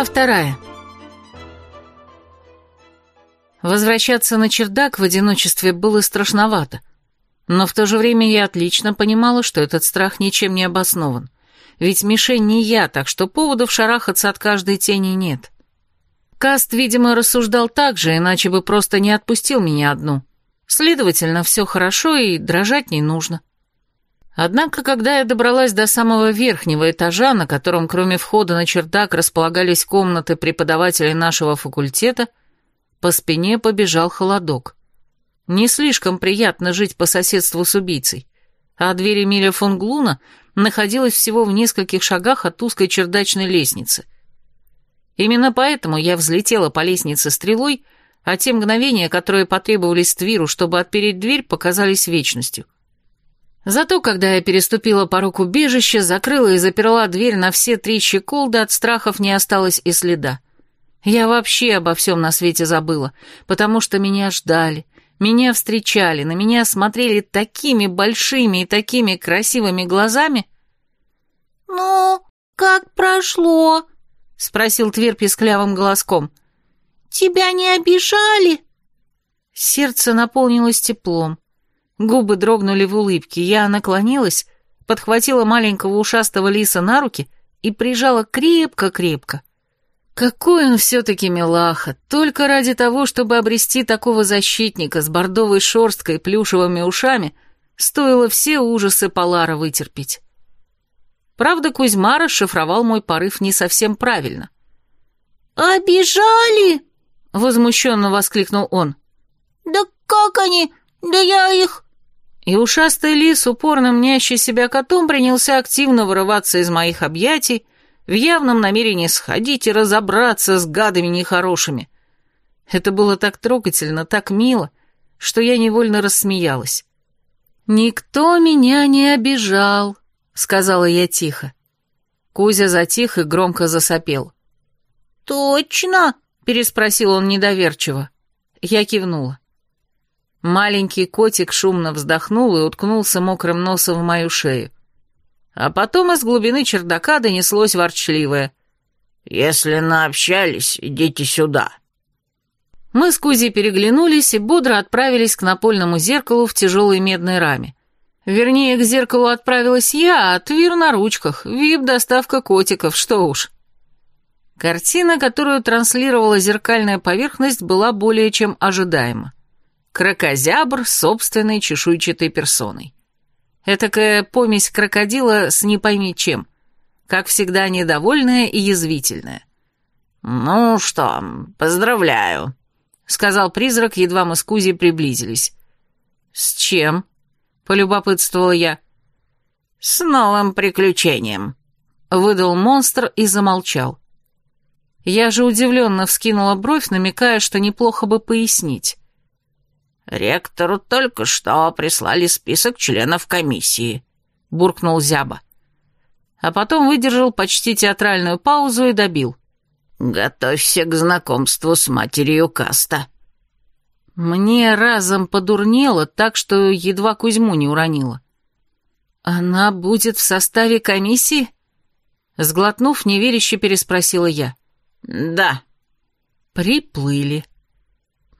Глава вторая. Возвращаться на чердак в одиночестве было страшновато, но в то же время я отлично понимала, что этот страх ничем не обоснован. Ведь мишень не я, так что поводов шарахаться от каждой тени нет. Каст, видимо, рассуждал так же, иначе бы просто не отпустил меня одну. Следовательно, все хорошо и дрожать не нужно. Однако, когда я добралась до самого верхнего этажа, на котором кроме входа на чердак располагались комнаты преподавателей нашего факультета, по спине побежал холодок. Не слишком приятно жить по соседству с убийцей, а дверь Эмиля фон Глуна находилась всего в нескольких шагах от узкой чердачной лестницы. Именно поэтому я взлетела по лестнице стрелой, а те мгновения, которые потребовались Твиру, чтобы отпереть дверь, показались вечностью — Зато, когда я переступила порог убежища, закрыла и заперла дверь на все три щеколды, от страхов не осталось и следа. Я вообще обо всем на свете забыла, потому что меня ждали, меня встречали, на меня смотрели такими большими и такими красивыми глазами. «Ну, как прошло?» — спросил Твер писклявым голоском. «Тебя не обижали?» Сердце наполнилось теплом. Губы дрогнули в улыбке, я наклонилась, подхватила маленького ушастого лиса на руки и прижала крепко-крепко. Какой он все-таки милаха, только ради того, чтобы обрести такого защитника с бордовой шерсткой и плюшевыми ушами, стоило все ужасы Полара вытерпеть. Правда, Кузьма расшифровал мой порыв не совсем правильно. «Обижали?» — возмущенно воскликнул он. «Да как они? Да я их...» И ушастый лис, упорно мнящий себя котом, принялся активно вырываться из моих объятий, в явном намерении сходить и разобраться с гадами нехорошими. Это было так трогательно, так мило, что я невольно рассмеялась. «Никто меня не обижал», — сказала я тихо. Кузя затих и громко засопел. «Точно?» — переспросил он недоверчиво. Я кивнула. Маленький котик шумно вздохнул и уткнулся мокрым носом в мою шею. А потом из глубины чердака донеслось ворчливое. «Если наобщались, идите сюда». Мы с Кузей переглянулись и бодро отправились к напольному зеркалу в тяжелой медной раме. Вернее, к зеркалу отправилась я, а Твир на ручках, вип-доставка котиков, что уж. Картина, которую транслировала зеркальная поверхность, была более чем ожидаема крокозябр собственной чешуйчатой персоной. Этакая помесь крокодила с не пойми чем, как всегда недовольная и язвительная. «Ну что, поздравляю», — сказал призрак, едва мы с Кузей приблизились. «С чем?» — полюбопытствовала я. «С новым приключением», — выдал монстр и замолчал. Я же удивленно вскинула бровь, намекая, что неплохо бы пояснить. «Ректору только что прислали список членов комиссии», — буркнул Зяба. А потом выдержал почти театральную паузу и добил. «Готовься к знакомству с матерью Каста». Мне разом подурнело так, что едва Кузьму не уронила. «Она будет в составе комиссии?» Сглотнув, неверяще переспросила я. «Да». «Приплыли».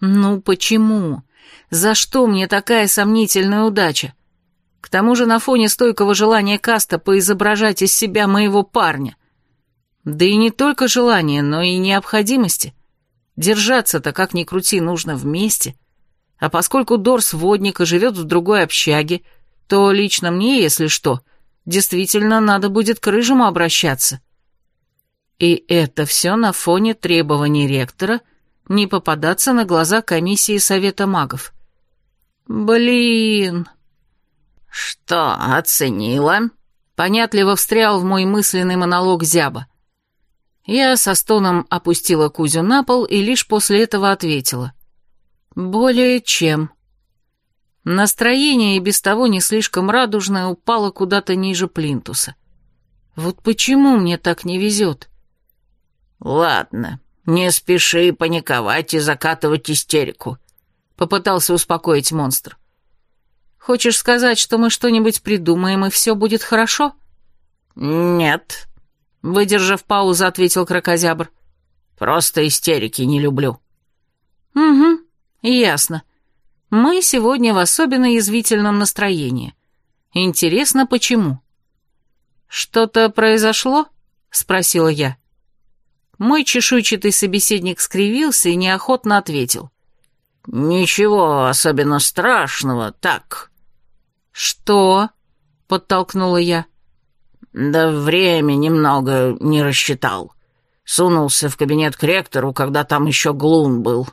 «Ну почему? За что мне такая сомнительная удача? К тому же на фоне стойкого желания Каста поизображать из себя моего парня. Да и не только желания, но и необходимости. Держаться-то, как ни крути, нужно вместе. А поскольку Дорс водника живет в другой общаге, то лично мне, если что, действительно надо будет к рыжему обращаться. И это все на фоне требований ректора не попадаться на глаза комиссии Совета магов. Блин. Что, оценила? Понятливо встрял в мой мысленный монолог Зяба. Я со стоном опустила Кузю на пол и лишь после этого ответила. Более чем. Настроение и без того не слишком радужное упало куда-то ниже плинтуса. Вот почему мне так не везет? Ладно, не спеши паниковать и закатывать истерику, Попытался успокоить монстр. «Хочешь сказать, что мы что-нибудь придумаем, и все будет хорошо?» «Нет», — выдержав паузу, ответил крокозябр. Просто истерики не люблю». «Угу, ясно. Мы сегодня в особенно язвительном настроении. Интересно, почему?» «Что-то произошло?» — спросила я. Мой чешуйчатый собеседник скривился и неохотно ответил. «Ничего особенно страшного, так». «Что?» — подтолкнула я. «Да время немного не рассчитал. Сунулся в кабинет к ректору, когда там еще Глун был».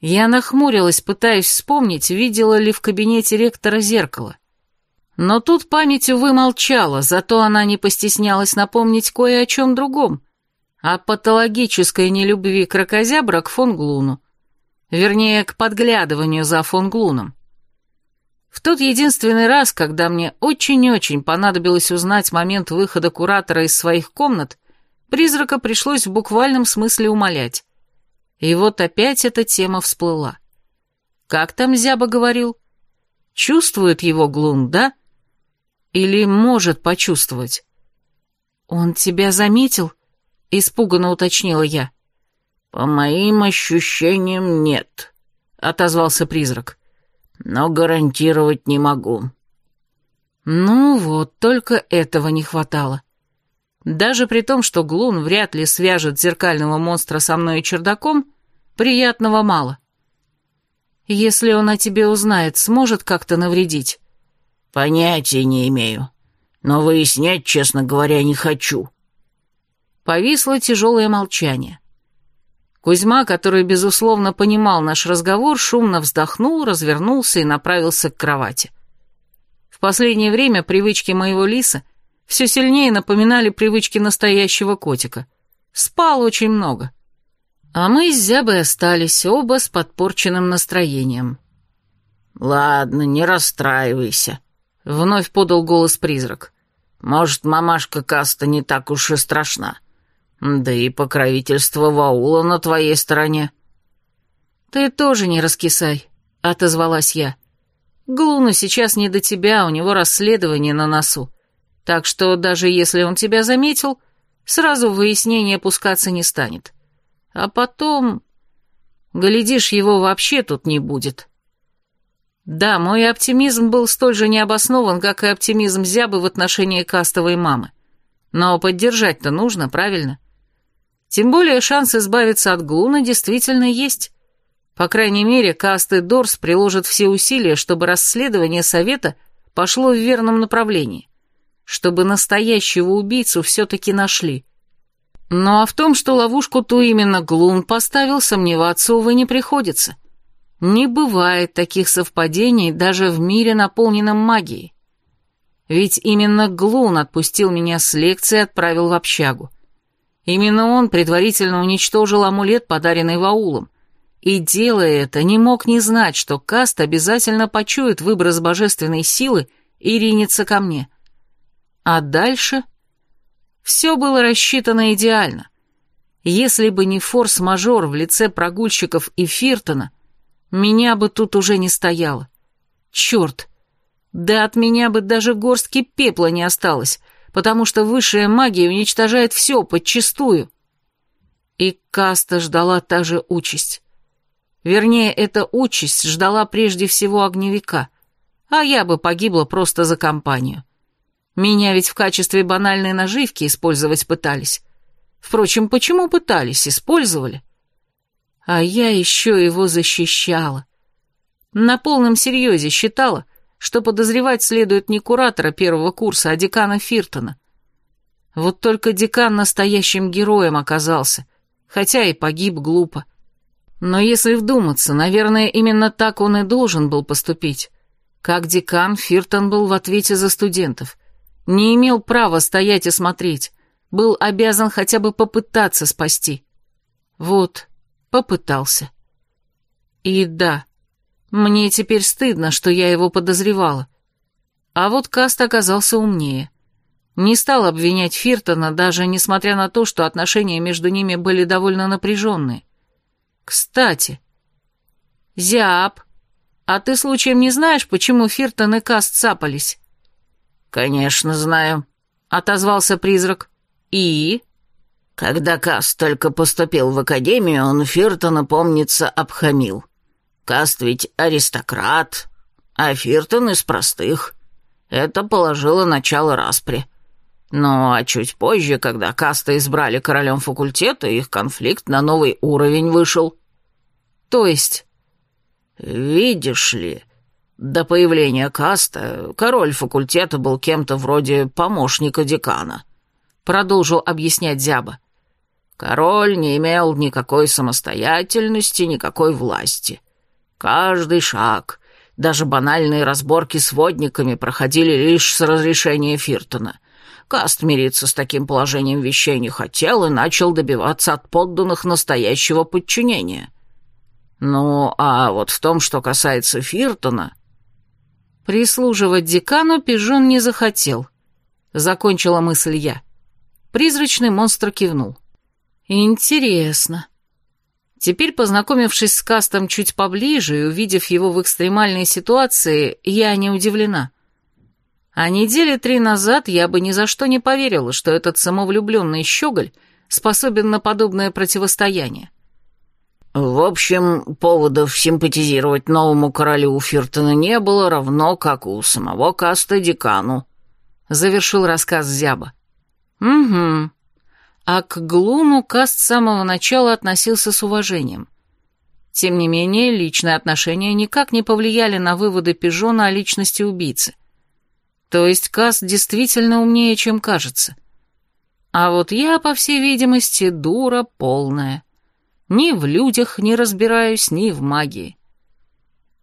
Я нахмурилась, пытаясь вспомнить, видела ли в кабинете ректора зеркало. Но тут память, увы, молчала, зато она не постеснялась напомнить кое о чем другом, о патологической нелюбви крокозябра к фон Глуну. Вернее, к подглядыванию за фон Глуном. В тот единственный раз, когда мне очень-очень понадобилось узнать момент выхода куратора из своих комнат, призрака пришлось в буквальном смысле умолять. И вот опять эта тема всплыла. Как там Зяба говорил? Чувствует его Глун, да? Или может почувствовать? «Он тебя заметил?» — испуганно уточнила я. «По моим ощущениям, нет», — отозвался призрак. «Но гарантировать не могу». Ну вот, только этого не хватало. Даже при том, что Глун вряд ли свяжет зеркального монстра со мной и чердаком, приятного мало. Если он о тебе узнает, сможет как-то навредить? Понятия не имею, но выяснять, честно говоря, не хочу. Повисло тяжелое молчание. Кузьма, который, безусловно, понимал наш разговор, шумно вздохнул, развернулся и направился к кровати. В последнее время привычки моего лиса все сильнее напоминали привычки настоящего котика. Спал очень много. А мы с Зябой остались оба с подпорченным настроением. «Ладно, не расстраивайся», — вновь подал голос призрак. «Может, мамашка Каста не так уж и страшна. Да и покровительство Ваула на твоей стороне». «Ты тоже не раскисай», — отозвалась я. «Глуну сейчас не до тебя, у него расследование на носу. Так что даже если он тебя заметил, сразу в выяснение пускаться не станет. А потом... Глядишь, его вообще тут не будет». Да, мой оптимизм был столь же необоснован, как и оптимизм Зябы в отношении кастовой мамы. Но поддержать-то нужно, правильно? Тем более шанс избавиться от Глуна действительно есть. По крайней мере, касты Дорс приложат все усилия, чтобы расследование Совета пошло в верном направлении. Чтобы настоящего убийцу все-таки нашли. Ну а в том, что ловушку ту именно Глун поставил, сомневаться, увы, не приходится. Не бывает таких совпадений даже в мире, наполненном магией. Ведь именно Глун отпустил меня с лекции и отправил в общагу. Именно он предварительно уничтожил амулет, подаренный Ваулом. И, делая это, не мог не знать, что Каст обязательно почует выброс божественной силы и ринется ко мне. А дальше... Все было рассчитано идеально. Если бы не форс-мажор в лице прогульщиков и Фиртона, меня бы тут уже не стояло. Черт! Да от меня бы даже горстки пепла не осталось, потому что высшая магия уничтожает все подчистую. И Каста ждала та же участь. Вернее, эта участь ждала прежде всего огневика, а я бы погибла просто за компанию. Меня ведь в качестве банальной наживки использовать пытались. Впрочем, почему пытались, использовали? А я еще его защищала. На полном серьезе считала, что подозревать следует не куратора первого курса, а декана Фиртона. Вот только декан настоящим героем оказался, хотя и погиб глупо. Но если вдуматься, наверное, именно так он и должен был поступить. Как декан, Фиртон был в ответе за студентов. Не имел права стоять и смотреть, был обязан хотя бы попытаться спасти. Вот, Попытался. И да, мне теперь стыдно, что я его подозревала. А вот Каст оказался умнее. Не стал обвинять Фиртона, даже несмотря на то, что отношения между ними были довольно напряженные. Кстати, Зяб, а ты случаем не знаешь, почему Фиртон и Каст цапались? Конечно, знаю, отозвался призрак. И? Когда Каст только поступил в академию, он Фиртона, помнится, обхамил. Каст ведь аристократ, а Фиртон из простых. Это положило начало распри. Ну, а чуть позже, когда Каста избрали королем факультета, их конфликт на новый уровень вышел. То есть... Видишь ли, до появления Каста король факультета был кем-то вроде помощника декана. Продолжил объяснять Зяба. Король не имел никакой самостоятельности, никакой власти. Каждый шаг, даже банальные разборки с водниками проходили лишь с разрешения Фиртона. Каст мириться с таким положением вещей не хотел и начал добиваться от подданных настоящего подчинения. Ну, а вот в том, что касается Фиртона... Прислуживать декану Пижон не захотел. Закончила мысль я. Призрачный монстр кивнул. Интересно. Теперь, познакомившись с Кастом чуть поближе и увидев его в экстремальной ситуации, я не удивлена. А недели три назад я бы ни за что не поверила, что этот самовлюбленный щеголь способен на подобное противостояние. В общем, поводов симпатизировать новому королю Фиртона не было, равно как у самого Каста декану. Завершил рассказ Зяба. Угу. А к Глуну Каст с самого начала относился с уважением. Тем не менее, личные отношения никак не повлияли на выводы Пижона о личности убийцы. То есть Каст действительно умнее, чем кажется. А вот я, по всей видимости, дура полная. Ни в людях не разбираюсь, ни в магии.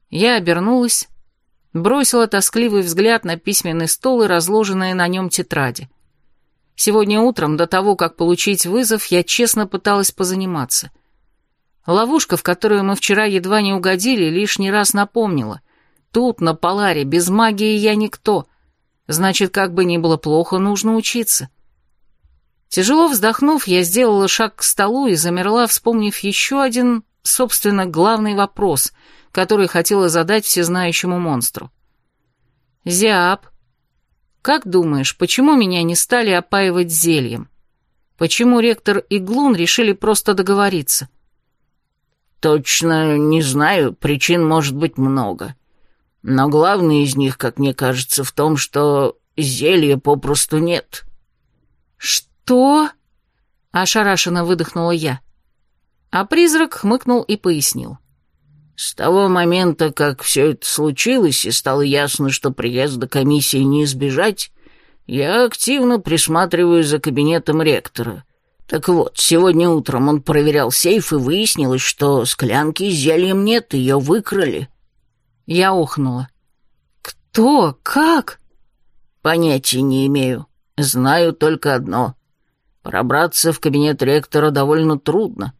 Я обернулась, бросила тоскливый взгляд на письменный стол и разложенные на нем тетради. Сегодня утром, до того, как получить вызов, я честно пыталась позаниматься. Ловушка, в которую мы вчера едва не угодили, лишний раз напомнила. Тут, на Поларе, без магии я никто. Значит, как бы ни было плохо, нужно учиться. Тяжело вздохнув, я сделала шаг к столу и замерла, вспомнив еще один, собственно, главный вопрос, который хотела задать всезнающему монстру. «Зиап, как думаешь, почему меня не стали опаивать зельем? Почему ректор и Глун решили просто договориться? Точно не знаю, причин может быть много. Но главное из них, как мне кажется, в том, что зелья попросту нет. Что? Ошарашенно выдохнула я. А призрак хмыкнул и пояснил. С того момента, как все это случилось, и стало ясно, что приезда комиссии не избежать, я активно присматриваю за кабинетом ректора. Так вот, сегодня утром он проверял сейф, и выяснилось, что склянки с зельем нет, ее выкрали. Я охнула. «Кто? Как?» «Понятия не имею. Знаю только одно. Пробраться в кабинет ректора довольно трудно.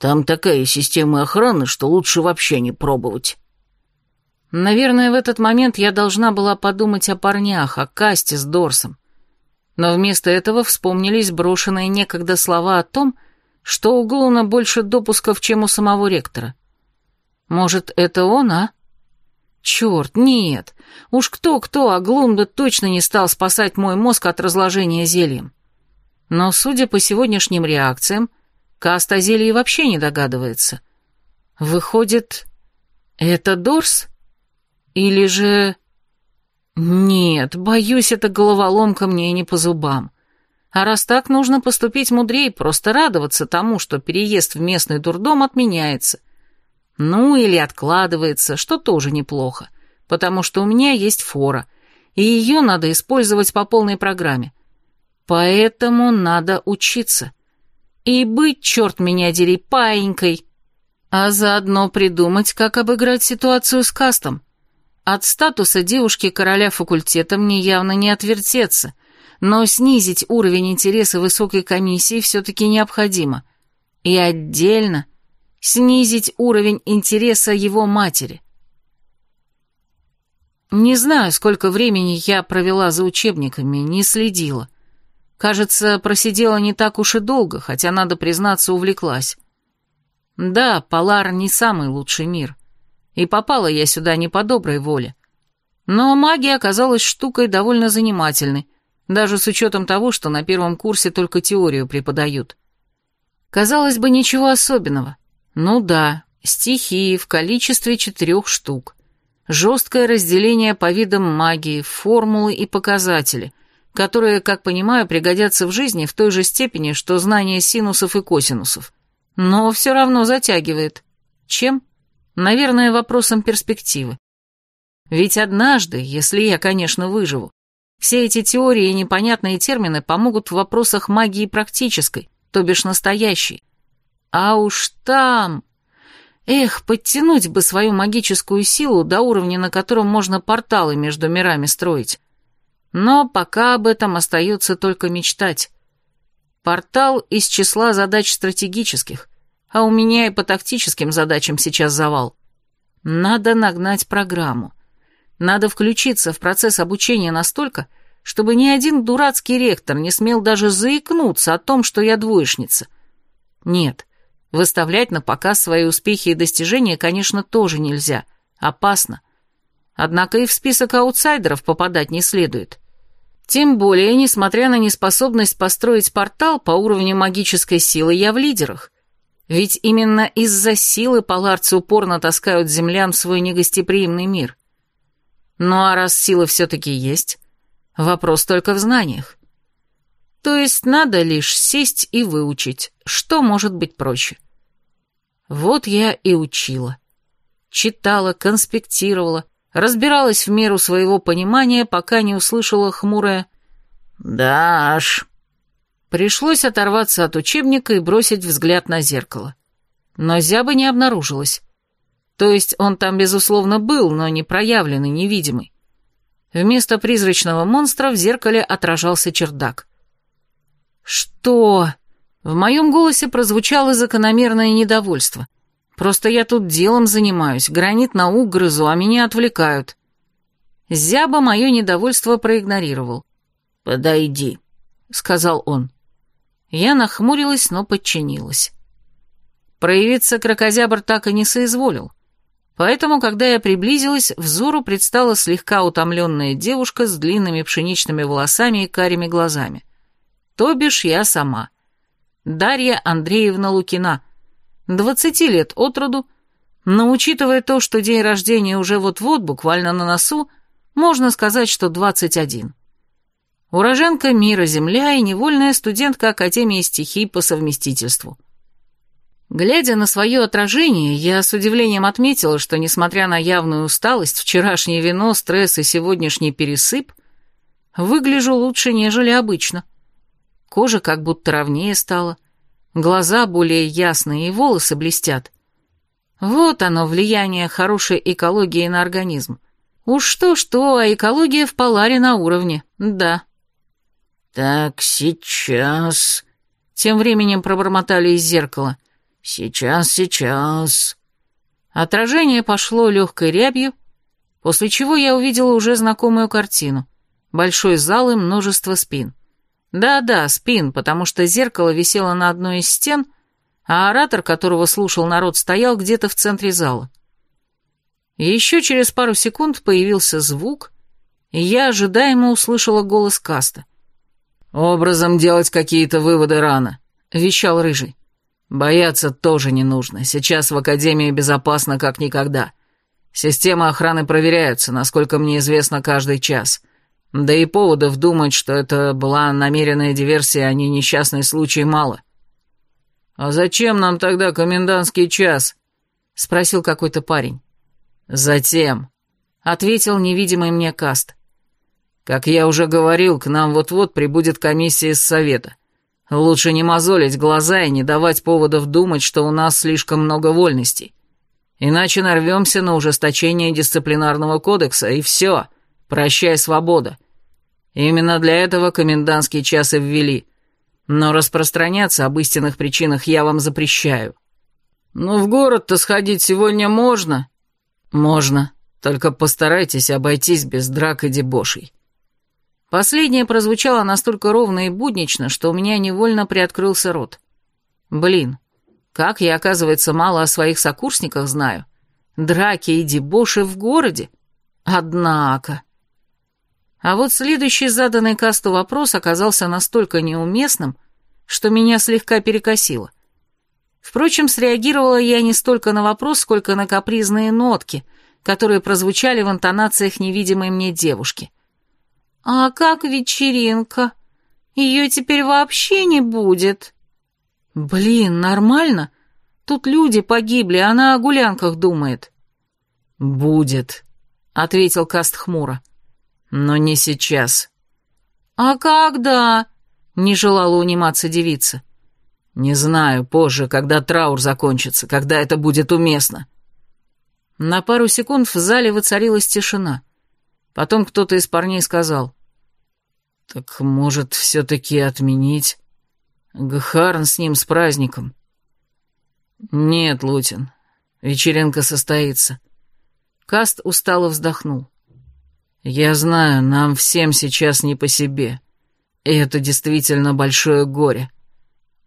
Там такая система охраны, что лучше вообще не пробовать. Наверное, в этот момент я должна была подумать о парнях, о Касте с Дорсом. Но вместо этого вспомнились брошенные некогда слова о том, что у Глуна больше допусков, чем у самого ректора. Может, это он, а? Черт, нет. Уж кто-кто, а Глун бы точно не стал спасать мой мозг от разложения зельем. Но, судя по сегодняшним реакциям, Каст о зелье вообще не догадывается. Выходит, это Дорс? Или же... Нет, боюсь, эта головоломка мне не по зубам. А раз так, нужно поступить мудрее, просто радоваться тому, что переезд в местный дурдом отменяется. Ну, или откладывается, что тоже неплохо, потому что у меня есть фора, и ее надо использовать по полной программе. Поэтому надо учиться и быть, черт меня дери, паинькой, а заодно придумать, как обыграть ситуацию с кастом. От статуса девушки короля факультета мне явно не отвертеться, но снизить уровень интереса высокой комиссии все-таки необходимо. И отдельно снизить уровень интереса его матери. Не знаю, сколько времени я провела за учебниками, не следила. Кажется, просидела не так уж и долго, хотя, надо признаться, увлеклась. Да, Полар не самый лучший мир. И попала я сюда не по доброй воле. Но магия оказалась штукой довольно занимательной, даже с учетом того, что на первом курсе только теорию преподают. Казалось бы, ничего особенного. Ну да, стихии в количестве четырех штук. Жесткое разделение по видам магии, формулы и показатели, которые, как понимаю, пригодятся в жизни в той же степени, что знание синусов и косинусов. Но все равно затягивает. Чем? Наверное, вопросом перспективы. Ведь однажды, если я, конечно, выживу, все эти теории и непонятные термины помогут в вопросах магии практической, то бишь настоящей. А уж там... Эх, подтянуть бы свою магическую силу до уровня, на котором можно порталы между мирами строить. Но пока об этом остается только мечтать. Портал из числа задач стратегических, а у меня и по тактическим задачам сейчас завал. Надо нагнать программу. Надо включиться в процесс обучения настолько, чтобы ни один дурацкий ректор не смел даже заикнуться о том, что я двоечница. Нет, выставлять на показ свои успехи и достижения, конечно, тоже нельзя. Опасно. Однако и в список аутсайдеров попадать не следует. Тем более, несмотря на неспособность построить портал по уровню магической силы, я в лидерах. Ведь именно из-за силы паларцы упорно таскают землян в свой негостеприимный мир. Ну а раз сила все-таки есть, вопрос только в знаниях. То есть надо лишь сесть и выучить, что может быть проще. Вот я и учила. Читала, конспектировала, разбиралась в меру своего понимания, пока не услышала хмурое «Даш». Пришлось оторваться от учебника и бросить взгляд на зеркало. Но зябы не обнаружилось. То есть он там, безусловно, был, но не проявленный, невидимый. Вместо призрачного монстра в зеркале отражался чердак. «Что?» В моем голосе прозвучало закономерное недовольство. «Просто я тут делом занимаюсь, гранит наук грызу, а меня отвлекают». Зяба мое недовольство проигнорировал. «Подойди», — сказал он. Я нахмурилась, но подчинилась. Проявиться крокозябр так и не соизволил. Поэтому, когда я приблизилась, взору предстала слегка утомленная девушка с длинными пшеничными волосами и карими глазами. То бишь я сама. Дарья Андреевна Лукина. Двадцати лет от роду, но учитывая то, что день рождения уже вот-вот, буквально на носу, можно сказать, что двадцать один. Уроженка мира Земля и невольная студентка Академии стихий по совместительству. Глядя на свое отражение, я с удивлением отметила, что, несмотря на явную усталость, вчерашнее вино, стресс и сегодняшний пересып, выгляжу лучше, нежели обычно. Кожа как будто ровнее стала, глаза более ясные и волосы блестят. Вот оно, влияние хорошей экологии на организм. Уж что-что, а экология в Поларе на уровне, да. «Так, сейчас...» Тем временем пробормотали из зеркала. «Сейчас, сейчас...» Отражение пошло легкой рябью, после чего я увидела уже знакомую картину. Большой зал и множество спин. Да-да, спин, потому что зеркало висело на одной из стен, а оратор, которого слушал народ, стоял где-то в центре зала. Еще через пару секунд появился звук, и я ожидаемо услышала голос Каста. «Образом делать какие-то выводы рано», — вещал Рыжий. «Бояться тоже не нужно. Сейчас в Академии безопасно как никогда. Системы охраны проверяются, насколько мне известно, каждый час. Да и поводов думать, что это была намеренная диверсия, а не несчастный случай, мало». «А зачем нам тогда комендантский час?» — спросил какой-то парень. «Затем», — ответил невидимый мне Каст. Как я уже говорил, к нам вот-вот прибудет комиссия из совета. Лучше не мозолить глаза и не давать поводов думать, что у нас слишком много вольностей. Иначе нарвемся на ужесточение дисциплинарного кодекса, и все, прощай, свобода. Именно для этого комендантский час и ввели. Но распространяться об истинных причинах я вам запрещаю. Ну, в город-то сходить сегодня можно? Можно, только постарайтесь обойтись без драк и дебошей. Последнее прозвучало настолько ровно и буднично, что у меня невольно приоткрылся рот. Блин, как я, оказывается, мало о своих сокурсниках знаю. Драки и дебоши в городе? Однако... А вот следующий заданный касту вопрос оказался настолько неуместным, что меня слегка перекосило. Впрочем, среагировала я не столько на вопрос, сколько на капризные нотки, которые прозвучали в интонациях невидимой мне девушки. «А как вечеринка? Ее теперь вообще не будет?» «Блин, нормально? Тут люди погибли, она о гулянках думает». «Будет», — ответил Каст хмуро. «Но не сейчас». «А когда?» — не желала униматься девица. «Не знаю, позже, когда траур закончится, когда это будет уместно». На пару секунд в зале воцарилась тишина. Потом кто-то из парней сказал. «Так, может, все-таки отменить? Гхарн с ним с праздником». «Нет, Лутин, вечеринка состоится». Каст устало вздохнул. «Я знаю, нам всем сейчас не по себе, и это действительно большое горе».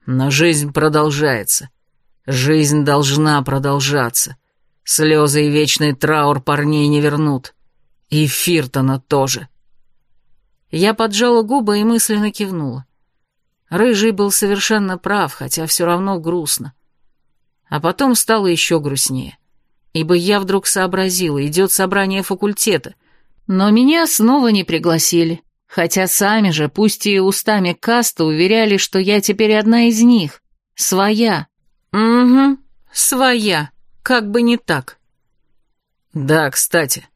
Но жизнь продолжается. Жизнь должна продолжаться. Слезы и вечный траур парней не вернут. И Фиртона тоже. Я поджала губы и мысленно кивнула. Рыжий был совершенно прав, хотя все равно грустно. А потом стало еще грустнее. Ибо я вдруг сообразила, идет собрание факультета, но меня снова не пригласили. Хотя сами же, пусть и устами каста, уверяли, что я теперь одна из них. Своя. Угу, своя. Как бы не так. Да, кстати.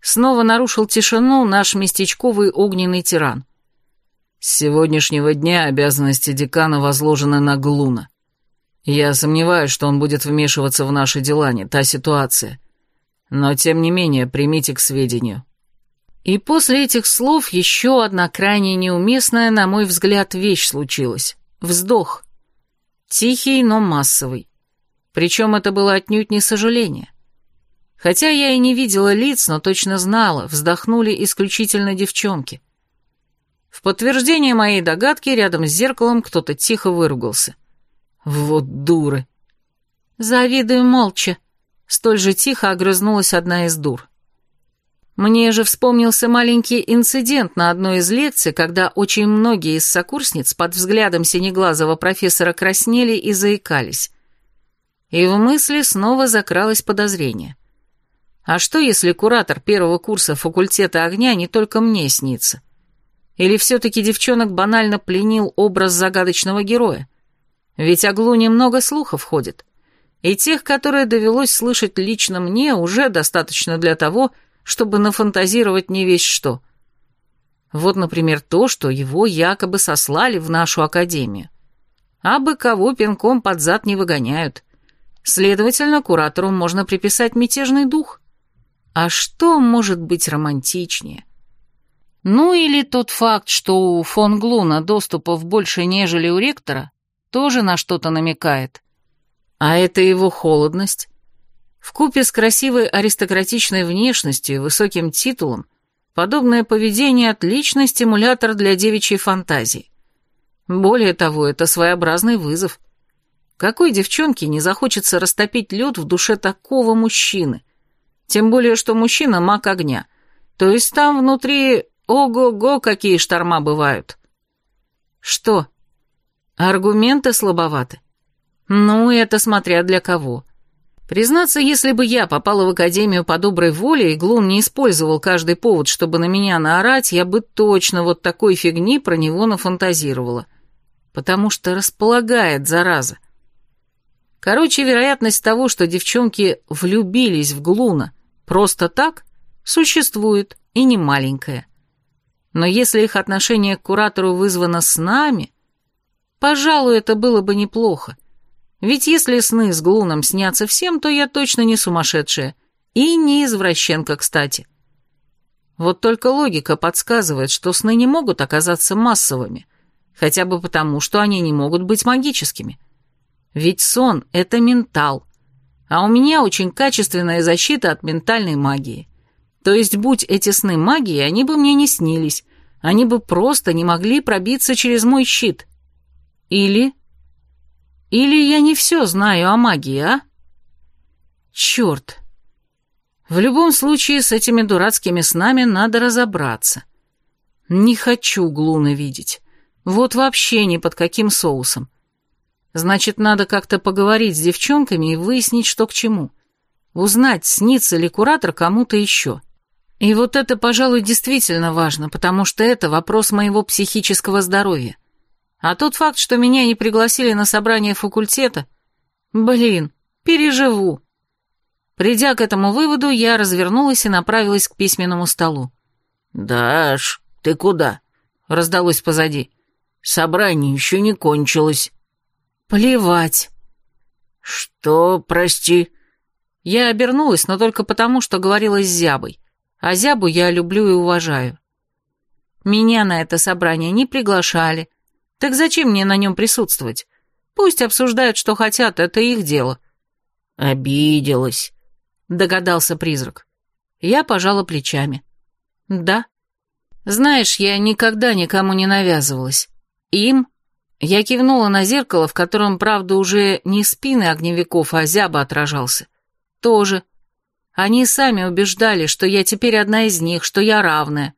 Снова нарушил тишину наш местечковый огненный тиран. С сегодняшнего дня обязанности декана возложены на Глуна. Я сомневаюсь, что он будет вмешиваться в наши дела, не та ситуация. Но, тем не менее, примите к сведению. И после этих слов еще одна крайне неуместная, на мой взгляд, вещь случилась. Вздох. Тихий, но массовый. Причем это было отнюдь не сожаление. Хотя я и не видела лиц, но точно знала, вздохнули исключительно девчонки. В подтверждение моей догадки рядом с зеркалом кто-то тихо выругался. Вот дуры. Завидую молча. Столь же тихо огрызнулась одна из дур. Мне же вспомнился маленький инцидент на одной из лекций, когда очень многие из сокурсниц под взглядом синеглазого профессора краснели и заикались. И в мысли снова закралось подозрение. А что, если куратор первого курса факультета огня не только мне снится? Или все-таки девчонок банально пленил образ загадочного героя? Ведь о Глуне много слухов ходит. И тех, которые довелось слышать лично мне, уже достаточно для того, чтобы чтобы нафантазировать не весь что. Вот, например, то, что его якобы сослали в нашу академию. А бы кого пинком под зад не выгоняют. Следовательно, куратору можно приписать мятежный дух. А что может быть романтичнее? Ну или тот факт, что у фон Глуна доступов больше, нежели у ректора, тоже на что-то намекает. А это его холодность, в купе с красивой аристократичной внешностью и высоким титулом подобное поведение – отличный стимулятор для девичьей фантазии. Более того, это своеобразный вызов. Какой девчонке не захочется растопить лед в душе такого мужчины? Тем более, что мужчина – маг огня. То есть там внутри ого-го какие шторма бывают. Что? Аргументы слабоваты? Ну, это смотря для кого. Признаться, если бы я попала в академию по доброй воле, и Глун не использовал каждый повод, чтобы на меня наорать, я бы точно вот такой фигни про него нафантазировала. Потому что располагает, зараза. Короче, вероятность того, что девчонки влюбились в Глуна просто так, существует, и не маленькая. Но если их отношение к куратору вызвано с нами, пожалуй, это было бы неплохо. Ведь если сны с Глуном снятся всем, то я точно не сумасшедшая. И не извращенка, кстати. Вот только логика подсказывает, что сны не могут оказаться массовыми, хотя бы потому, что они не могут быть магическими. Ведь сон — это ментал, а у меня очень качественная защита от ментальной магии. То есть, будь эти сны магией, они бы мне не снились, они бы просто не могли пробиться через мой щит. Или или я не все знаю о магии, а? Черт. В любом случае, с этими дурацкими снами надо разобраться. Не хочу Глуна видеть. Вот вообще ни под каким соусом. Значит, надо как-то поговорить с девчонками и выяснить, что к чему. Узнать, снится ли куратор кому-то еще. И вот это, пожалуй, действительно важно, потому что это вопрос моего психического здоровья. А тот факт, что меня не пригласили на собрание факультета, блин, переживу. Придя к этому выводу, я развернулась и направилась к письменному столу. «Даш, ты куда?» — раздалось позади. «Собрание еще не кончилось». «Плевать». «Что, прости?» Я обернулась, но только потому, что говорила с Зябой, а Зябу я люблю и уважаю. Меня на это собрание не приглашали, так зачем мне на нем присутствовать? Пусть обсуждают, что хотят, это их дело. Обиделась, догадался призрак. Я пожала плечами. Да. Знаешь, я никогда никому не навязывалась. Им? Я кивнула на зеркало, в котором, правда, уже не спины огневиков, а зяба отражался. Тоже. Они сами убеждали, что я теперь одна из них, что я равная.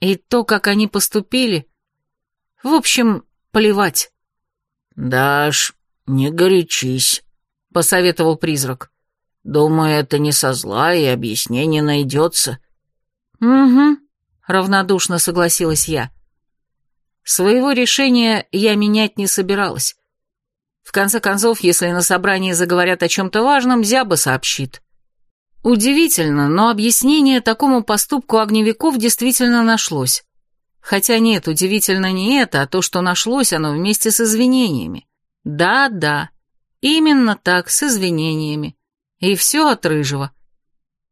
И то, как они поступили... В общем, Плевать. «Даш, не горячись», — посоветовал призрак. «Думаю, это не со зла, и объяснение найдется». «Угу», — равнодушно согласилась я. Своего решения я менять не собиралась. В конце концов, если на собрании заговорят о чем-то важном, Зяба сообщит. Удивительно, но объяснение такому поступку огневиков действительно нашлось. Хотя нет, удивительно не это, а то, что нашлось оно вместе с извинениями. Да-да, именно так, с извинениями. И все от рыжего.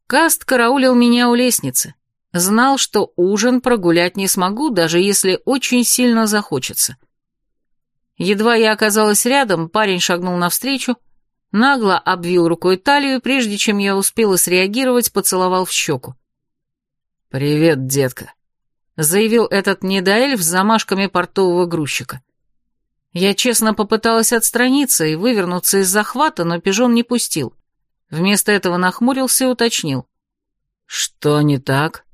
Каст караулил меня у лестницы. Знал, что ужин прогулять не смогу, даже если очень сильно захочется. Едва я оказалась рядом, парень шагнул навстречу, нагло обвил рукой талию, прежде чем я успела среагировать, поцеловал в щеку. «Привет, детка», заявил этот недоэльф с замашками портового грузчика. Я честно попыталась отстраниться и вывернуться из захвата, но пижон не пустил. Вместо этого нахмурился и уточнил. «Что не так?»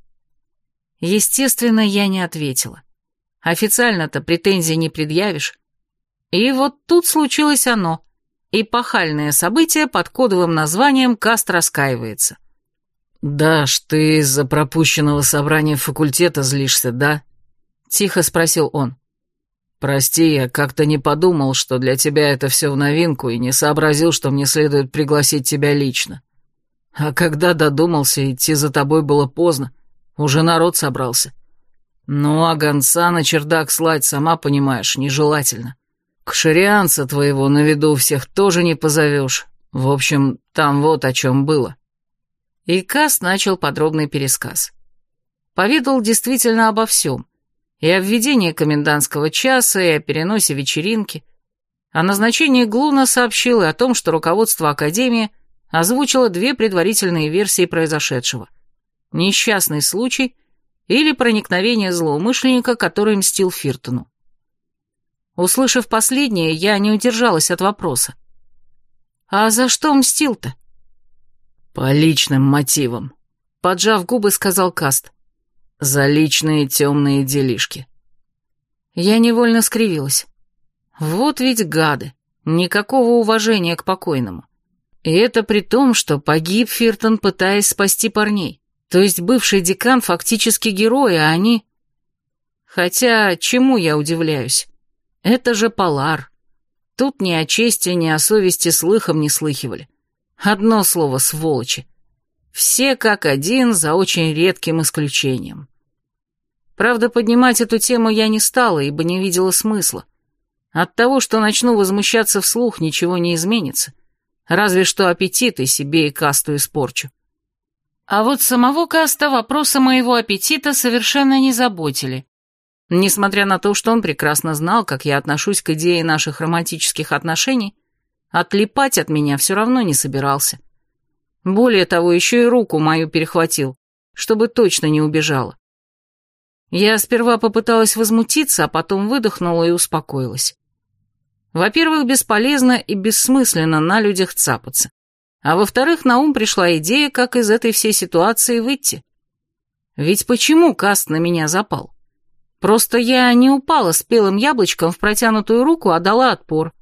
Естественно, я не ответила. Официально-то претензий не предъявишь. И вот тут случилось оно, эпохальное событие под кодовым названием «Каст раскаивается». «Даш, ты из-за пропущенного собрания факультета злишься, да?» — тихо спросил он. «Прости, я как-то не подумал, что для тебя это все в новинку, и не сообразил, что мне следует пригласить тебя лично. А когда додумался, идти за тобой было поздно, уже народ собрался. Ну, а гонца на чердак слать, сама понимаешь, нежелательно. К шарианца твоего на виду всех тоже не позовешь. В общем, там вот о чем было». И Кас начал подробный пересказ. Поведал действительно обо всем. И о введении комендантского часа, и о переносе вечеринки. О назначении Глуна сообщил и о том, что руководство Академии озвучило две предварительные версии произошедшего. Несчастный случай или проникновение злоумышленника, который мстил Фиртону. Услышав последнее, я не удержалась от вопроса. «А за что мстил-то?» «По личным мотивам», — поджав губы, сказал Каст. «За личные темные делишки». Я невольно скривилась. Вот ведь гады, никакого уважения к покойному. И это при том, что погиб Фиртон, пытаясь спасти парней. То есть бывший декан фактически герой, а они... Хотя, чему я удивляюсь? Это же Полар. Тут ни о чести, ни о совести слыхом не слыхивали. Одно слово «сволочи». Все как один, за очень редким исключением. Правда, поднимать эту тему я не стала, ибо не видела смысла. От того, что начну возмущаться вслух, ничего не изменится. Разве что аппетиты себе и касту испорчу. А вот самого каста вопросы моего аппетита совершенно не заботили. Несмотря на то, что он прекрасно знал, как я отношусь к идее наших романтических отношений, Отлипать от меня все равно не собирался. Более того, еще и руку мою перехватил, чтобы точно не убежала. Я сперва попыталась возмутиться, а потом выдохнула и успокоилась. Во-первых, бесполезно и бессмысленно на людях цапаться. А во-вторых, на ум пришла идея, как из этой всей ситуации выйти. Ведь почему Каст на меня запал? Просто я не упала спелым яблочком в протянутую руку, а дала отпор.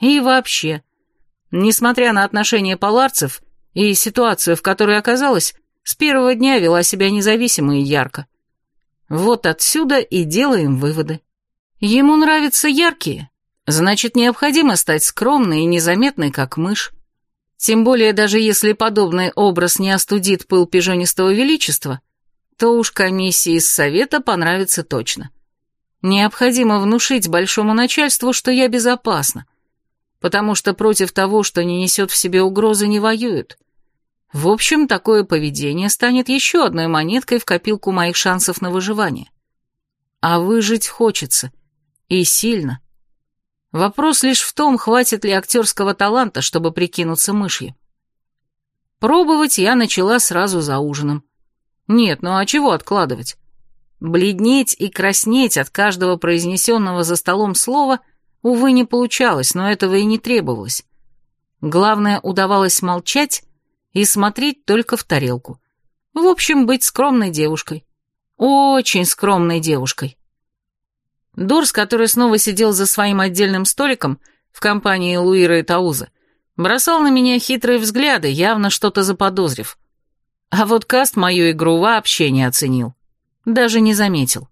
И вообще, несмотря на отношения паларцев и ситуацию, в которой оказалась, с первого дня вела себя независимо и ярко. Вот отсюда и делаем выводы. Ему нравятся яркие, значит, необходимо стать скромной и незаметной, как мышь. Тем более, даже если подобный образ не остудит пыл пижонистого величества, то уж комиссии из совета понравится точно. Необходимо внушить большому начальству, что я безопасна, потому что против того, что не несет в себе угрозы, не воюют. В общем, такое поведение станет еще одной монеткой в копилку моих шансов на выживание. А выжить хочется. И сильно. Вопрос лишь в том, хватит ли актерского таланта, чтобы прикинуться мышью. Пробовать я начала сразу за ужином. Нет, ну а чего откладывать? Бледнеть и краснеть от каждого произнесенного за столом слова, увы, не получалось, но этого и не требовалось. Главное, удавалось молчать и смотреть только в тарелку. В общем, быть скромной девушкой. Очень скромной девушкой. Дорс, который снова сидел за своим отдельным столиком в компании Луира и Тауза, бросал на меня хитрые взгляды, явно что-то заподозрив. А вот Каст мою игру вообще не оценил. Даже не заметил.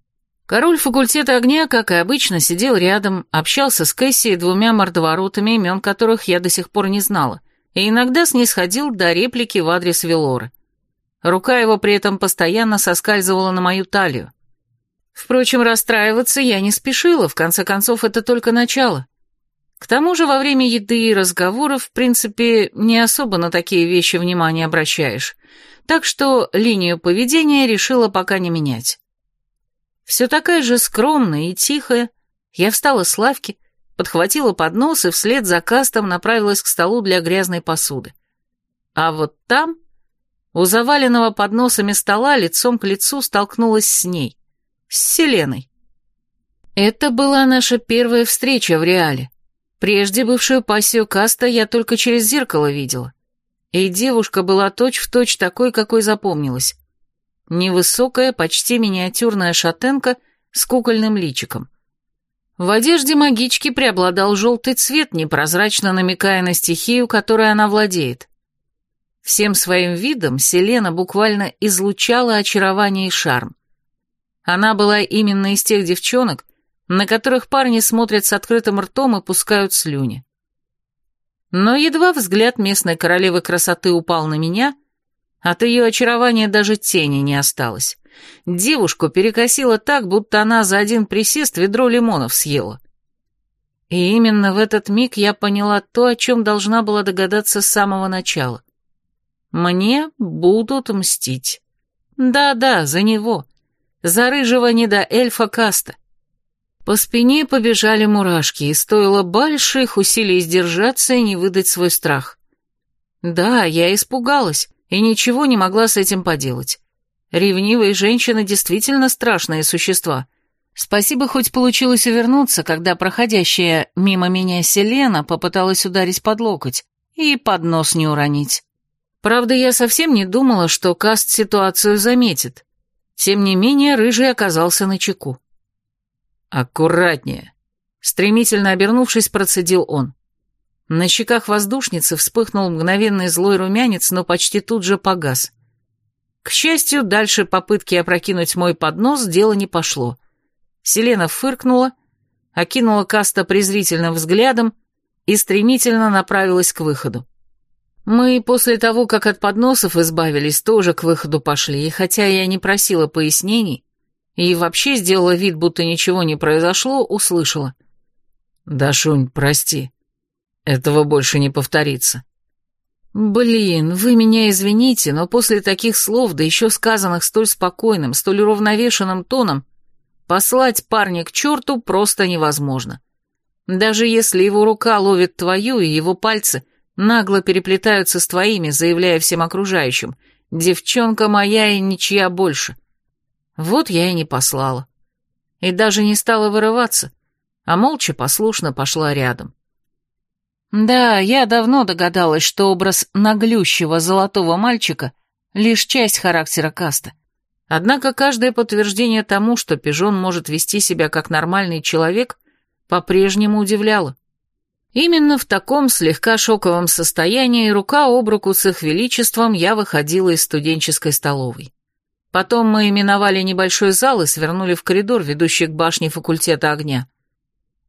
Король факультета огня, как и обычно, сидел рядом, общался с Кэсси и двумя мордоворотами, имен которых я до сих пор не знала, и иногда снисходил до реплики в адрес Велоры. Рука его при этом постоянно соскальзывала на мою талию. Впрочем, расстраиваться я не спешила, в конце концов, это только начало. К тому же во время еды и разговоров, в принципе, не особо на такие вещи внимания обращаешь, так что линию поведения решила пока не менять. Все такая же скромная и тихая, я встала с лавки, подхватила поднос и вслед за кастом направилась к столу для грязной посуды. А вот там, у заваленного подносами стола, лицом к лицу столкнулась с ней с Селеной. Это была наша первая встреча в реале. Прежде бывшую пассию Каста я только через зеркало видела. И девушка была точь-в-точь точь такой, какой запомнилась. Невысокая, почти миниатюрная шатенка с кукольным личиком. В одежде магички преобладал желтый цвет, непрозрачно намекая на стихию, которой она владеет. Всем своим видом Селена буквально излучала очарование и шарм. Она была именно из тех девчонок, на которых парни смотрят с открытым ртом и пускают слюни. Но едва взгляд местной королевы красоты упал на меня, от ее очарования даже тени не осталось. Девушку перекосило так, будто она за один присест ведро лимонов съела. И именно в этот миг я поняла то, о чем должна была догадаться с самого начала. Мне будут мстить. Да-да, за него за рыжего недоэльфа Каста. По спине побежали мурашки, и стоило больших усилий сдержаться и не выдать свой страх. Да, я испугалась и ничего не могла с этим поделать. Ревнивые женщины действительно страшные существа. Спасибо, хоть получилось увернуться, когда проходящая мимо меня Селена попыталась ударить под локоть и под нос не уронить. Правда, я совсем не думала, что Каст ситуацию заметит. Тем не менее, рыжий оказался на чеку. «Аккуратнее!» Стремительно обернувшись, процедил он. На щеках воздушницы вспыхнул мгновенный злой румянец, но почти тут же погас. К счастью, дальше попытки опрокинуть мой поднос дело не пошло. Селена фыркнула, окинула Каста презрительным взглядом и стремительно направилась к выходу. Мы после того, как от подносов избавились, тоже к выходу пошли, и хотя я не просила пояснений и вообще сделала вид, будто ничего не произошло, услышала. «Дашунь, прости, этого больше не повторится». «Блин, вы меня извините, но после таких слов, да еще сказанных столь спокойным, столь уравновешенным тоном, послать парня к черту просто невозможно. Даже если его рука ловит твою, и его пальцы — нагло переплетаются с твоими, заявляя всем окружающим, «Девчонка моя и ничья больше». Вот я и не послала. И даже не стала вырываться, а молча послушно пошла рядом. Да, я давно догадалась, что образ наглющего золотого мальчика — лишь часть характера каста. Однако каждое подтверждение тому, что пижон может вести себя как нормальный человек, по-прежнему удивляло. Именно в таком слегка шоковом состоянии рука об руку с их величеством я выходила из студенческой столовой. Потом мы именовали небольшой зал и свернули в коридор, ведущий к башне факультета огня.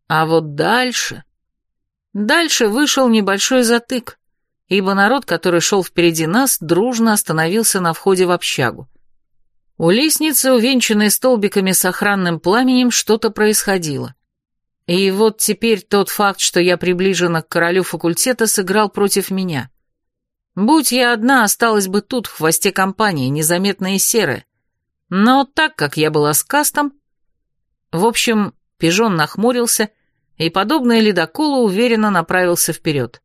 А вот дальше... Дальше вышел небольшой затык, ибо народ, который шел впереди нас, дружно остановился на входе в общагу. У лестницы, увенчанной столбиками с охранным пламенем, что-то происходило. И вот теперь тот факт, что я приближена к королю факультета, сыграл против меня. Будь я одна, осталась бы тут, в хвосте компании, незаметная и серая. Но так как я была с кастом... В общем, пижон нахмурился и, подобное ледоколу, уверенно направился вперед.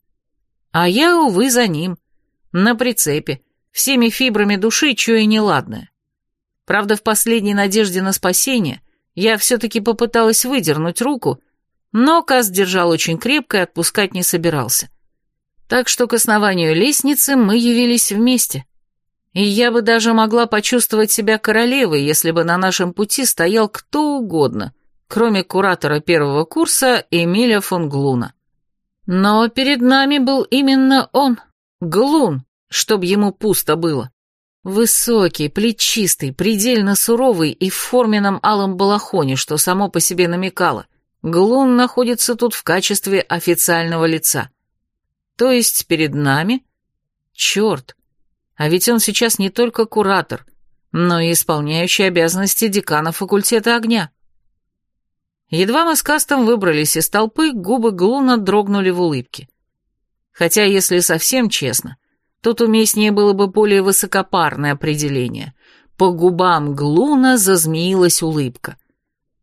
А я, увы, за ним, на прицепе, всеми фибрами души, чуя неладное. Правда, в последней надежде на спасение я все-таки попыталась выдернуть руку, но Каз держал очень крепко и отпускать не собирался. Так что к основанию лестницы мы явились вместе. И я бы даже могла почувствовать себя королевой, если бы на нашем пути стоял кто угодно, кроме куратора первого курса Эмиля фон Глуна. Но перед нами был именно он, Глун, чтоб ему пусто было. Высокий, плечистый, предельно суровый и в форменном алом балахоне, что само по себе намекало. Глун находится тут в качестве официального лица. То есть перед нами? Черт, а ведь он сейчас не только куратор, но и исполняющий обязанности декана факультета огня. Едва мы с Кастом выбрались из толпы, губы Глуна дрогнули в улыбке. Хотя, если совсем честно, тут уместнее было бы более высокопарное определение. По губам Глуна зазмеилась улыбка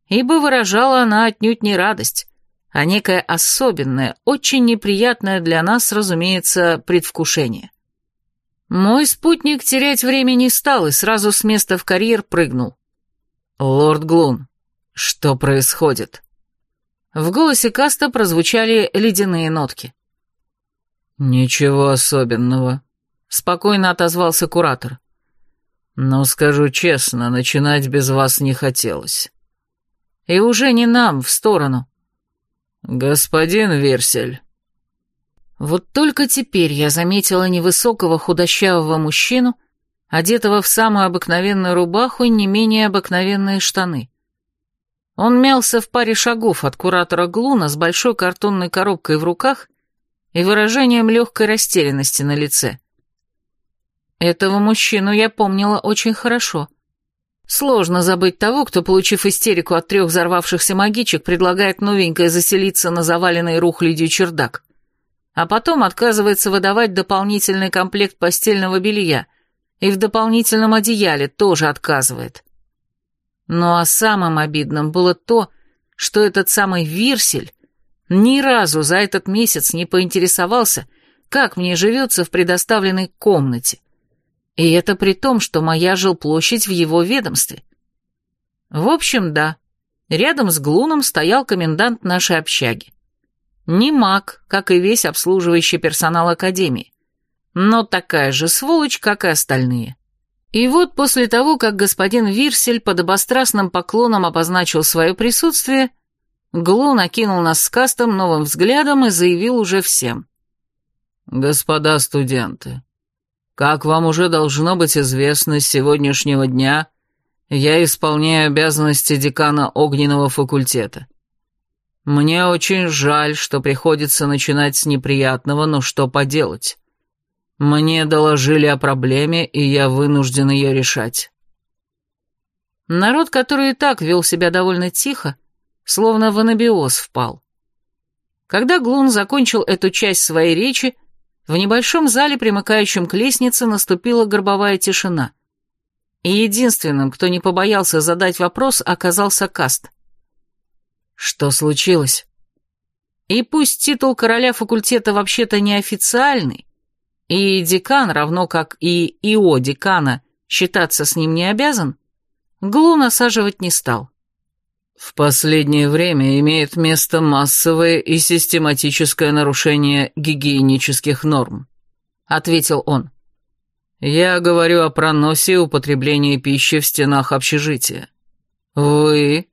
ибо выражала она отнюдь не радость, а некое особенное, очень неприятное для нас, разумеется, предвкушение. Мой спутник терять время не стал и сразу с места в карьер прыгнул. «Лорд Глун, что происходит?» В голосе Каста прозвучали ледяные нотки. «Ничего особенного», — спокойно отозвался куратор. «Но скажу честно, начинать без вас не хотелось». И уже не нам, в сторону. «Господин Версель». Вот только теперь я заметила невысокого худощавого мужчину, одетого в самую обыкновенную рубаху и не менее обыкновенные штаны. Он мялся в паре шагов от куратора Глуна с большой картонной коробкой в руках и выражением легкой растерянности на лице. Этого мужчину я помнила очень хорошо — Сложно забыть того, кто, получив истерику от трех взорвавшихся магичек, предлагает новенькое заселиться на заваленный рухлядью чердак. А потом отказывается выдавать дополнительный комплект постельного белья, и в дополнительном одеяле тоже отказывает. Ну а самым обидным было то, что этот самый Вирсель ни разу за этот месяц не поинтересовался, как мне живется в предоставленной комнате. И это при том, что моя жилплощадь в его ведомстве. В общем, да, рядом с Глуном стоял комендант нашей общаги. Не маг, как и весь обслуживающий персонал Академии, но такая же сволочь, как и остальные. И вот после того, как господин Вирсель под обострастным поклоном обозначил свое присутствие, Глун накинул нас с кастом новым взглядом и заявил уже всем. «Господа студенты, как вам уже должно быть известно, с сегодняшнего дня я исполняю обязанности декана огненного факультета. Мне очень жаль, что приходится начинать с неприятного, но что поделать. Мне доложили о проблеме, и я вынужден ее решать. Народ, который и так вел себя довольно тихо, словно в анабиоз впал. Когда Глун закончил эту часть своей речи, в небольшом зале, примыкающем к лестнице, наступила горбовая тишина. И единственным, кто не побоялся задать вопрос, оказался Каст. Что случилось? И пусть титул короля факультета вообще-то неофициальный, и декан, равно как и ИО декана, считаться с ним не обязан, Глу насаживать не стал. В последнее время имеет место массовое и систематическое нарушение гигиенических норм, ответил он. Я говорю о проносе и употреблении пищи в стенах общежития. Вы...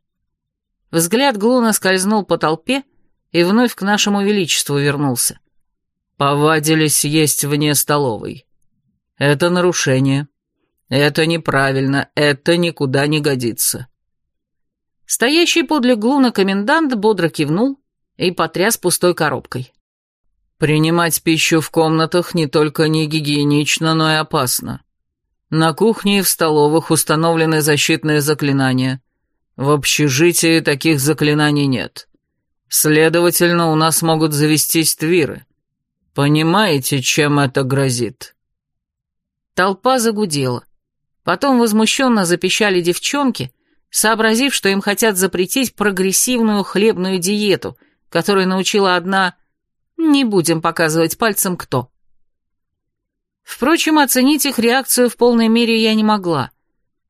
Взгляд Глуна скользнул по толпе, и вновь к нашему величеству вернулся. Повадились есть вне столовой. Это нарушение. Это неправильно, это никуда не годится. Стоящий подле Глуна комендант бодро кивнул и потряс пустой коробкой. Принимать пищу в комнатах не только не гигиенично, но и опасно. На кухне и в столовых установлены защитные заклинания. В общежитии таких заклинаний нет. Следовательно, у нас могут завестись твиры. Понимаете, чем это грозит?» Толпа загудела. Потом возмущенно запищали девчонки, сообразив, что им хотят запретить прогрессивную хлебную диету, которую научила одна... Не будем показывать пальцем кто. Впрочем, оценить их реакцию в полной мере я не могла.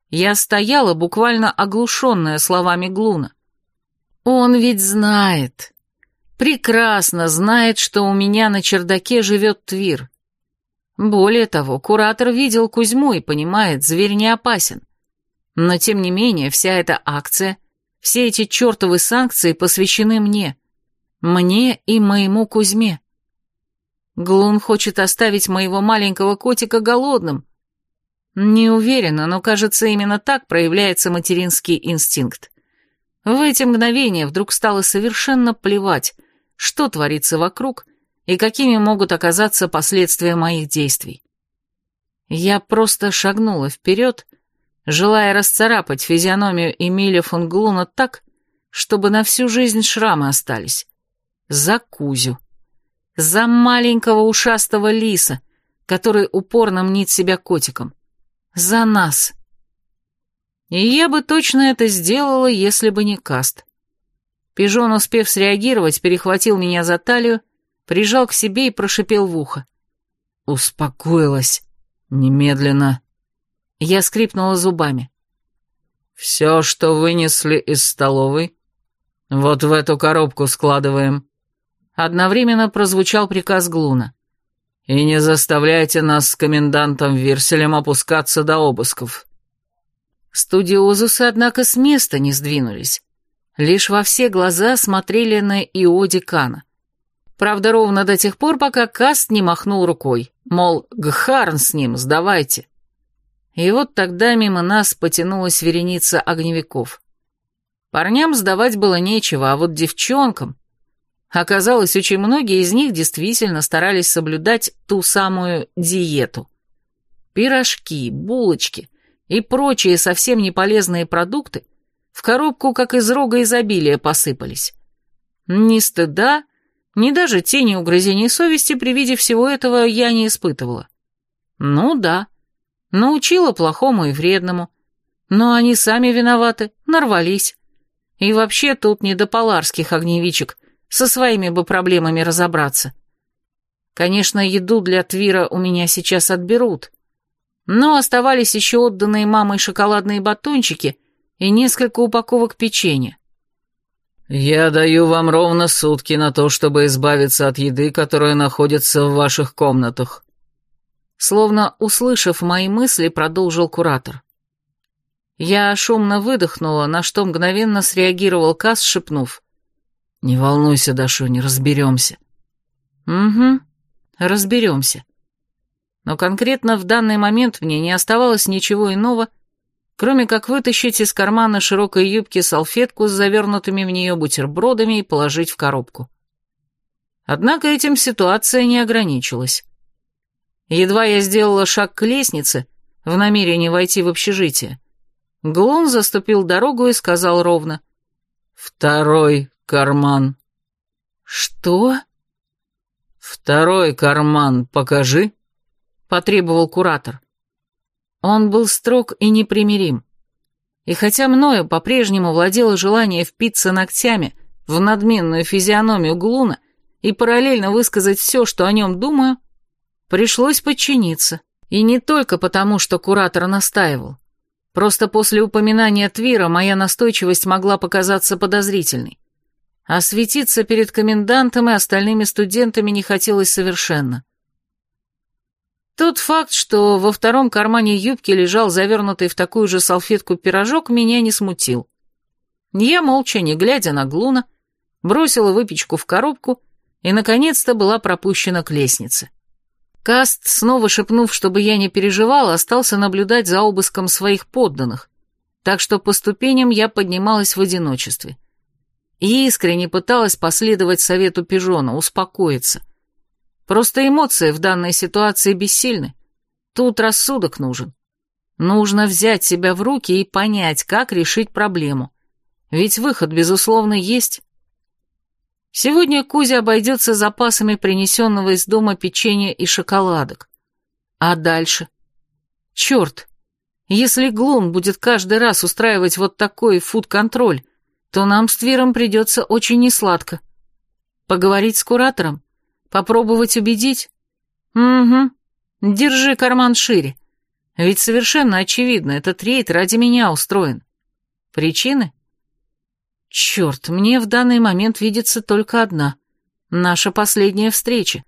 Я стояла, буквально оглушенная словами Глуна. Он ведь знает, прекрасно знает, что у меня на чердаке живет Твир. Более того, куратор видел Кузьму и понимает, зверь не опасен. Но тем не менее, вся эта акция, все эти чертовы санкции посвящены мне. Мне и моему Кузьме. Глун хочет оставить моего маленького котика голодным. Не уверена, но кажется, именно так проявляется материнский инстинкт. В эти мгновения вдруг стало совершенно плевать, что творится вокруг и какими могут оказаться последствия моих действий. Я просто шагнула вперед, желая расцарапать физиономию Эмиля фон Глуна так, чтобы на всю жизнь шрамы остались. За Кузю. За маленького ушастого лиса, который упорно мнит себя котиком. За нас. И я бы точно это сделала, если бы не Каст. Пижон, успев среагировать, перехватил меня за талию, прижал к себе и прошипел в ухо. «Успокоилась. Немедленно». Я скрипнула зубами. «Все, что вынесли из столовой, вот в эту коробку складываем». Одновременно прозвучал приказ Глуна. «И не заставляйте нас с комендантом Вирселем опускаться до обысков». Студиозусы, однако, с места не сдвинулись лишь во все глаза смотрели на Иоди Кана. Правда, ровно до тех пор, пока Каст не махнул рукой, мол, гхарн с ним, сдавайте. И вот тогда мимо нас потянулась вереница огневиков. Парням сдавать было нечего, а вот девчонкам... Оказалось, очень многие из них действительно старались соблюдать ту самую диету. Пирожки, булочки и прочие совсем неполезные продукты – в коробку, как из рога изобилия, посыпались. Ни стыда, ни даже тени угрызений совести при виде всего этого я не испытывала. Ну да, научила плохому и вредному, но они сами виноваты, нарвались. И вообще тут не до поларских огневичек, со своими бы проблемами разобраться. Конечно, еду для Твира у меня сейчас отберут, но оставались еще отданные мамой шоколадные батончики и несколько упаковок печенья. «Я даю вам ровно сутки на то, чтобы избавиться от еды, которая находится в ваших комнатах», Словно услышав мои мысли, продолжил куратор. Я шумно выдохнула, на что мгновенно среагировал Кас, шепнув. «Не волнуйся, Дашуня, разберемся». «Угу, разберемся». Но конкретно в данный момент мне не оставалось ничего иного, кроме как вытащить из кармана широкой юбки салфетку с завернутыми в нее бутербродами и положить в коробку. Однако этим ситуация не ограничилась. Едва я сделала шаг к лестнице, в намерении войти в общежитие, Глон заступил дорогу и сказал ровно «Второй карман». «Что?» «Второй карман покажи», — потребовал куратор. Он был строг и непримирим. И хотя мною по-прежнему владело желание впиться ногтями в надменную физиономию Глуна и параллельно высказать все, что о нем думаю, пришлось подчиниться. И не только потому, что куратор настаивал. Просто после упоминания Твира моя настойчивость могла показаться подозрительной. А светиться перед комендантом и остальными студентами не хотелось совершенно. Тот факт, что во втором кармане юбки лежал завернутый в такую же салфетку пирожок, меня не смутил. Я молча, не глядя на Глуна, бросила выпечку в коробку и, наконец-то, была пропущена к лестнице. Каст, снова шепнув, чтобы я не переживал, остался наблюдать за обыском своих подданных, так что по ступеням я поднималась в одиночестве. И искренне пыталась последовать совету пижона, успокоиться. Просто эмоции в данной ситуации бессильны. Тут рассудок нужен. Нужно взять себя в руки и понять, как решить проблему. Ведь выход, безусловно, есть. Сегодня Кузя обойдется запасами принесенного из дома печенья и шоколадок. А дальше? Черт! Если Глун будет каждый раз устраивать вот такой фуд-контроль, то нам с Твиром придется очень несладко. Поговорить с куратором? Попробовать убедить? Угу. Держи карман шире. Ведь совершенно очевидно, этот рейд ради меня устроен. Причины? Черт, мне в данный момент видится только одна. Наша последняя встреча.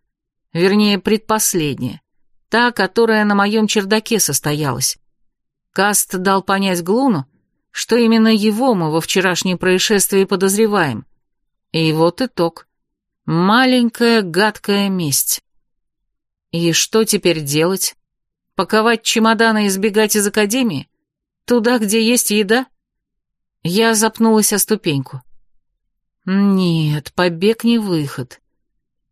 Вернее, предпоследняя. Та, которая на моем чердаке состоялась. Каст дал понять Глуну, что именно его мы во вчерашнем происшествии подозреваем. И вот итог. Маленькая гадкая месть. И что теперь делать? Паковать чемоданы и сбегать из академии? Туда, где есть еда? Я запнулась о ступеньку. Нет, побег не выход.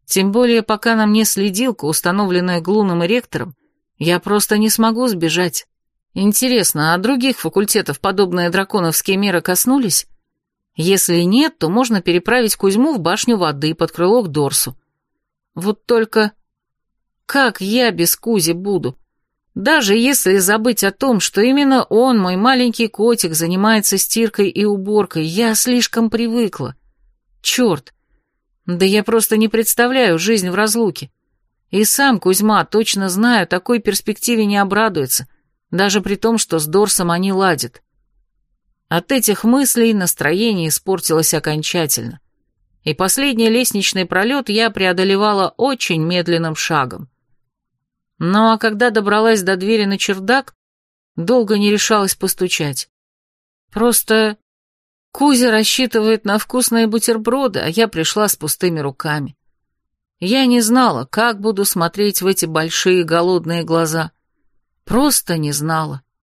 Тем более, пока на мне следилка, установленная Глуном и ректором, я просто не смогу сбежать. Интересно, а других факультетов подобные драконовские меры коснулись? Если нет, то можно переправить Кузьму в башню воды под крыло к Дорсу. Вот только как я без Кузи буду? Даже если забыть о том, что именно он, мой маленький котик, занимается стиркой и уборкой, я слишком привыкла. Черт! Да я просто не представляю жизнь в разлуке. И сам Кузьма, точно знаю, такой перспективе не обрадуется, даже при том, что с Дорсом они ладят. От этих мыслей настроение испортилось окончательно, и последний лестничный пролет я преодолевала очень медленным шагом. Ну а когда добралась до двери на чердак, долго не решалась постучать. Просто Кузя рассчитывает на вкусные бутерброды, а я пришла с пустыми руками. Я не знала, как буду смотреть в эти большие голодные глаза. Просто не знала.